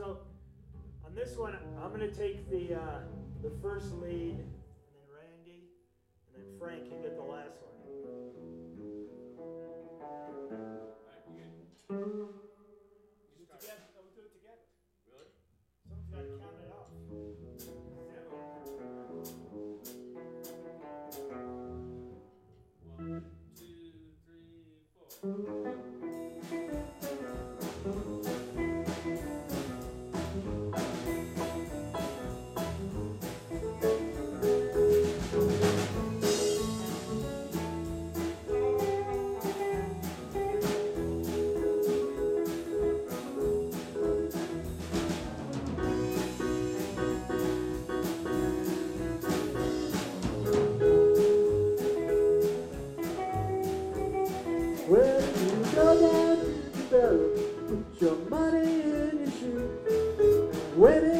so on this one, I'm going to take the, uh, the first lead. your money and your shoes. When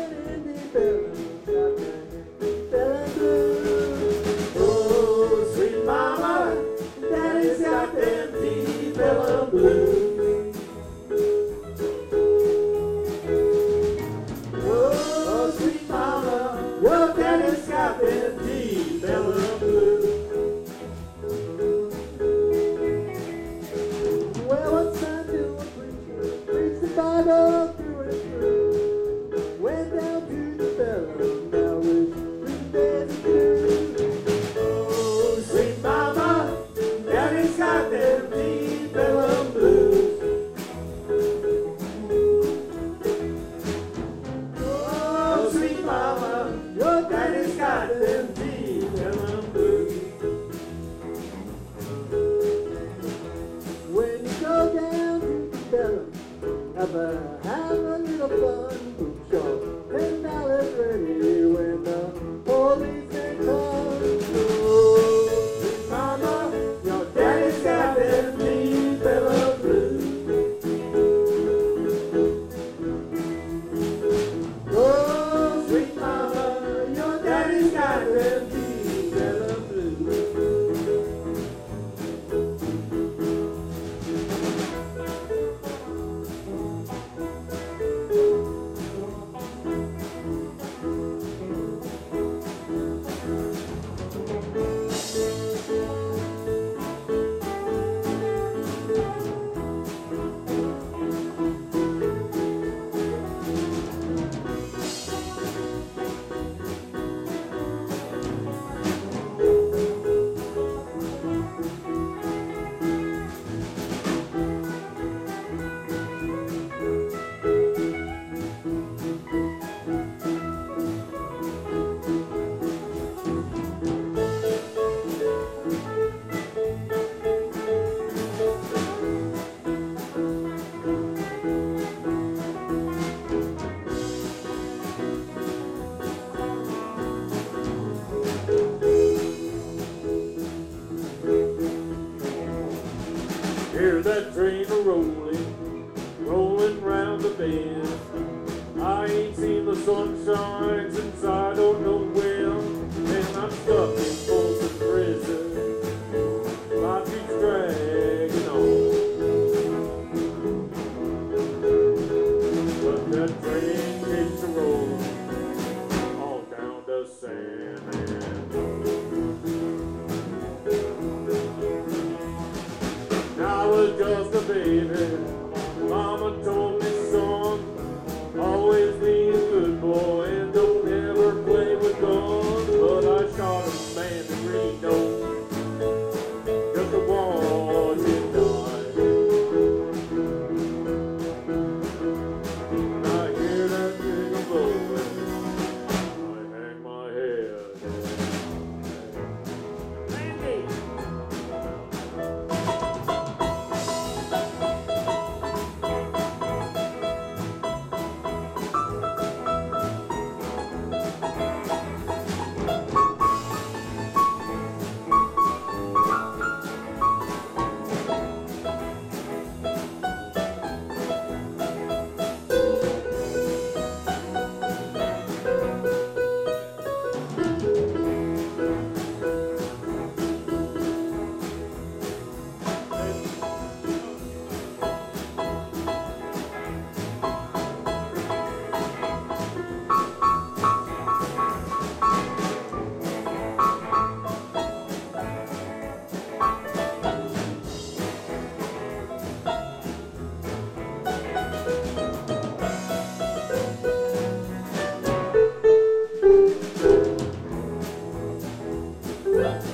That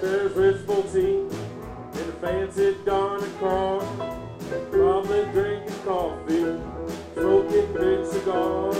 there's rich tea in a fancy darn car, probably drinking coffee, smoking big cigars.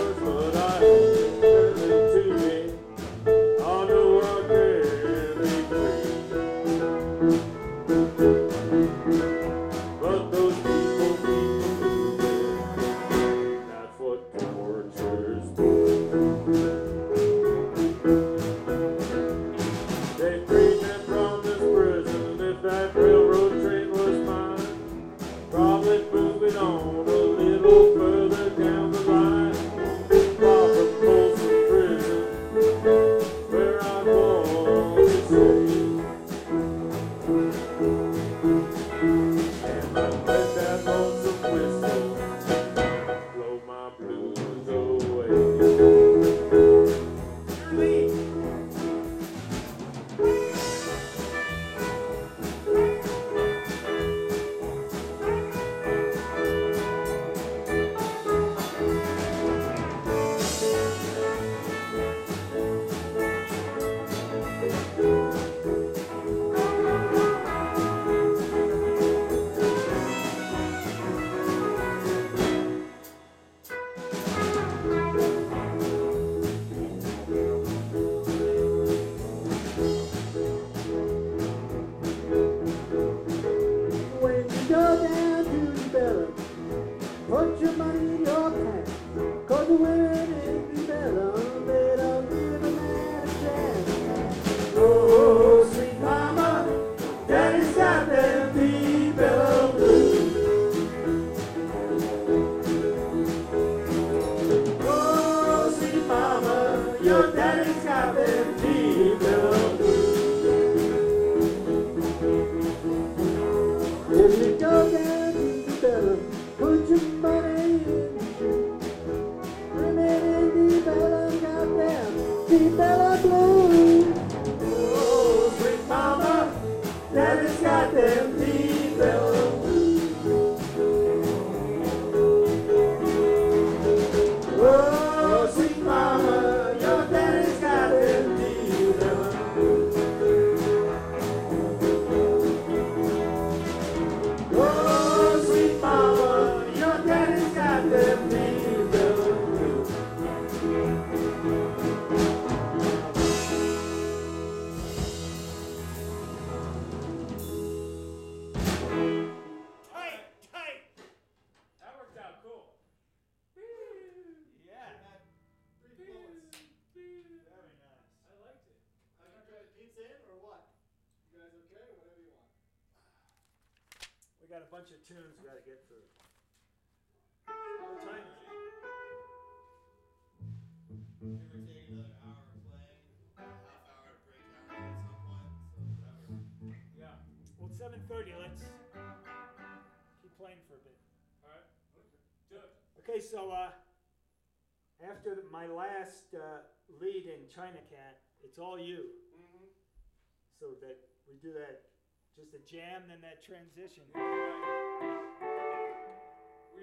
Cinderella Blue. tune's got to get through. Yeah. Well, it's 7.30. Let's keep playing for a bit. All right. Okay. Okay, so uh, after my last uh, lead in China Cat, it's all you. Mm -hmm. So that we do that just a jam, then that transition. We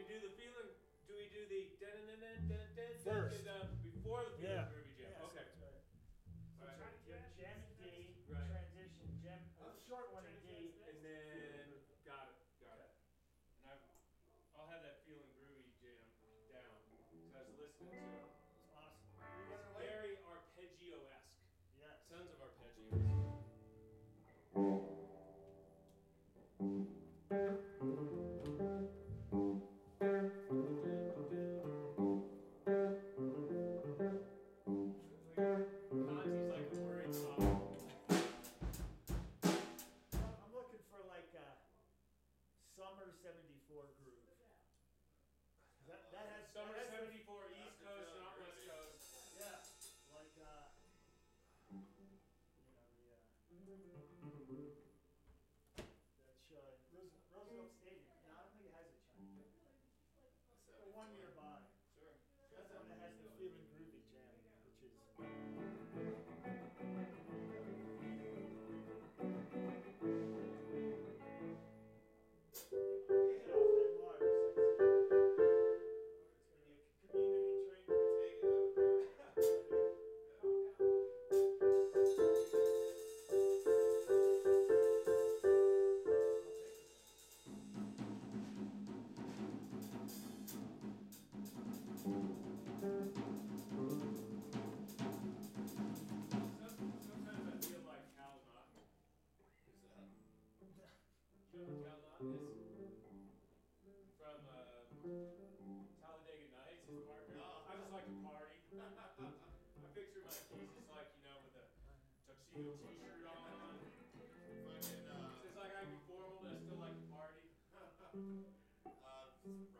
do the feeling. Do we do the first before the feeling? Yeah. chill t-shirt on. Fucking, uh. Be formal, but I still like to party. uh, Ridley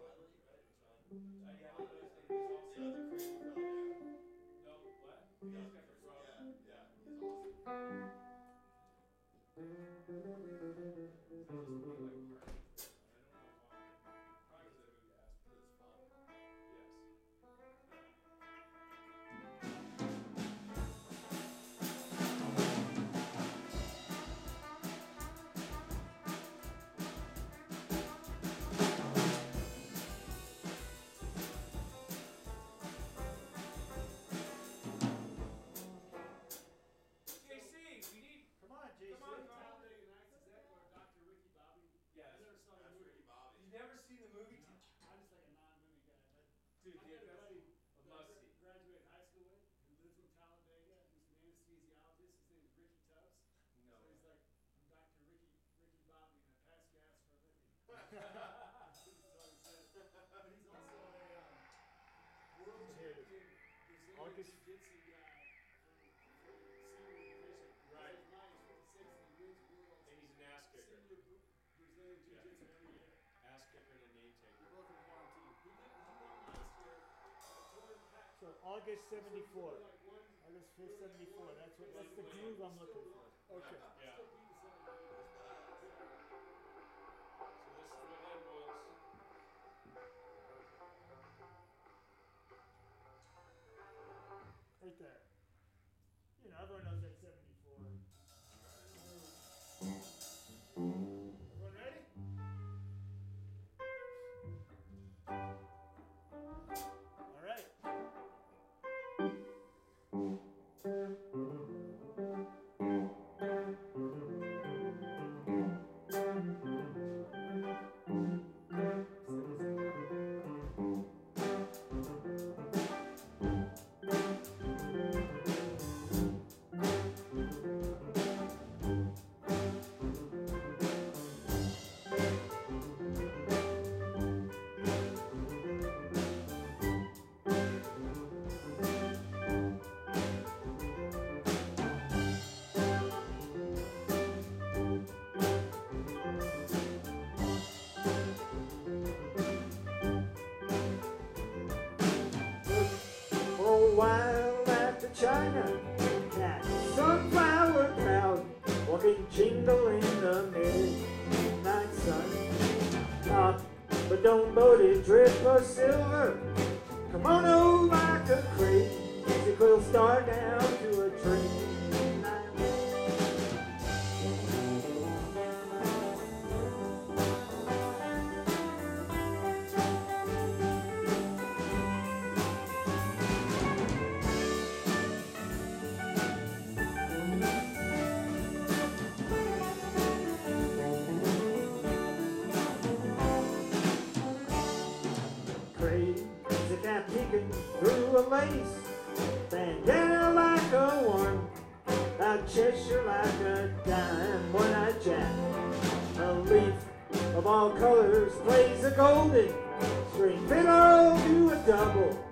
right? Uh, yeah, The other. No, what? The other guy from Yeah, yeah, he's awesome. I like Marcus. Right. So August 74. August 5th, 74. That's what. That's the groove I'm looking for. Okay. Yeah. China. lace, bandana like a worm, a Cheshire like a dime, When I jack. A leaf of all colors plays a golden, string fiddle do a double.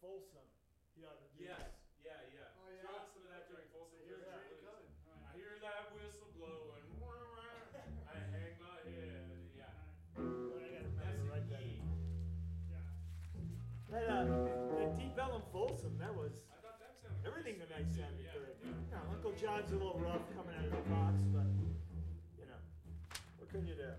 Folsom, he ought to do Yes, that. yeah, yeah. Oh, yeah. Throw in some of that during Folsom I hear Blues the or train Blues. coming. All I hear that whistle blowing. I hang my head. Yeah. I gotta That's remember to that E. Yeah. That, uh, that Deep Ellum Folsom, that was, I thought that sounded everything pretty tonight sounded too. good. Yeah, yeah. Now, Uncle John's a little rough coming out of the box, but, you know, what can you do?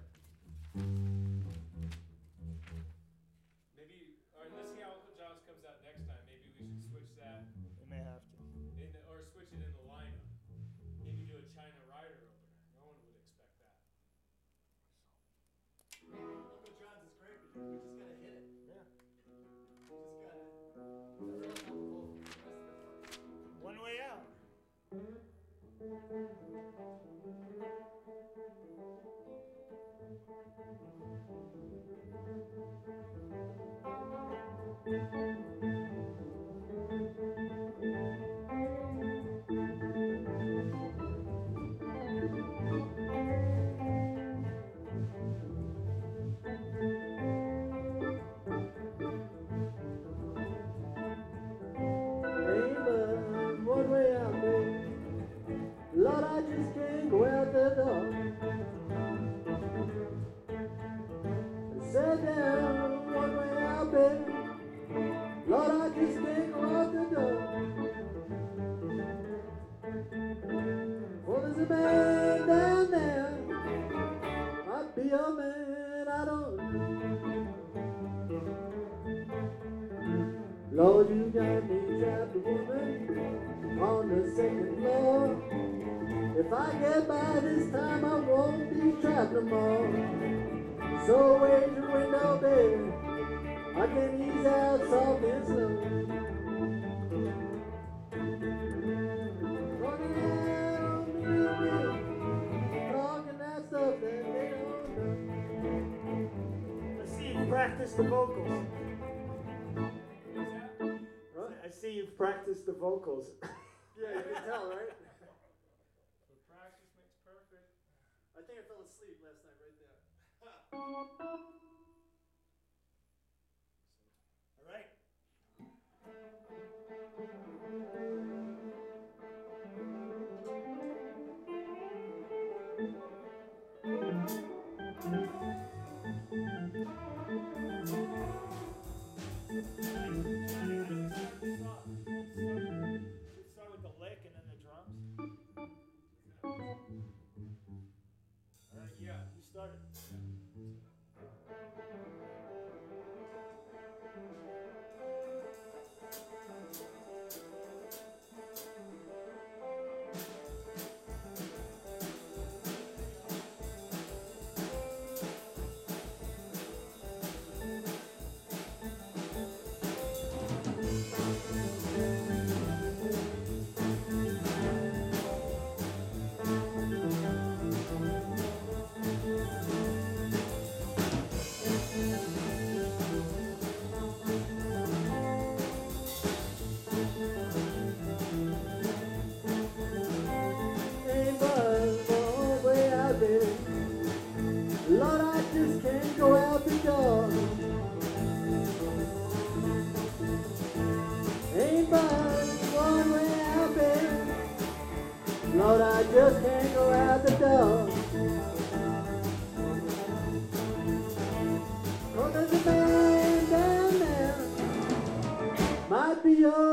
For there's a man down there. Might be a man I don't know. Lord, you got me trapped, woman, on the second floor. If I get by this time, I won't be trapped no more. So raise your window, baby. I can ease out soft and slow. Practiced the vocals. What's? I see you've practiced the vocals. Yeah, you can tell, right? But practice makes perfect. I think I fell asleep last night right there. Lord, I just can't go out the door. Cause there's a man down there. Might be your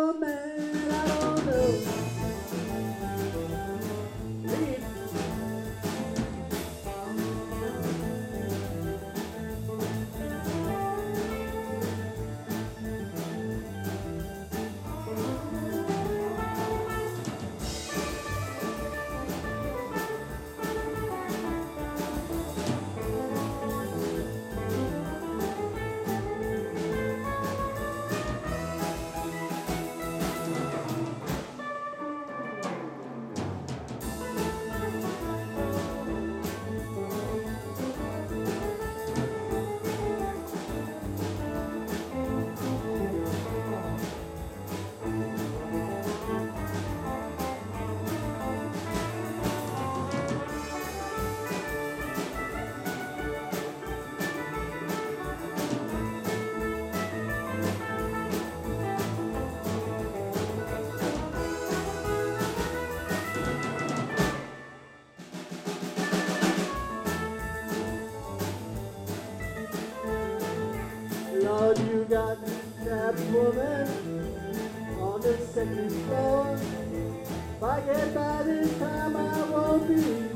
If I get by this time I won't be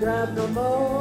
trapped no more.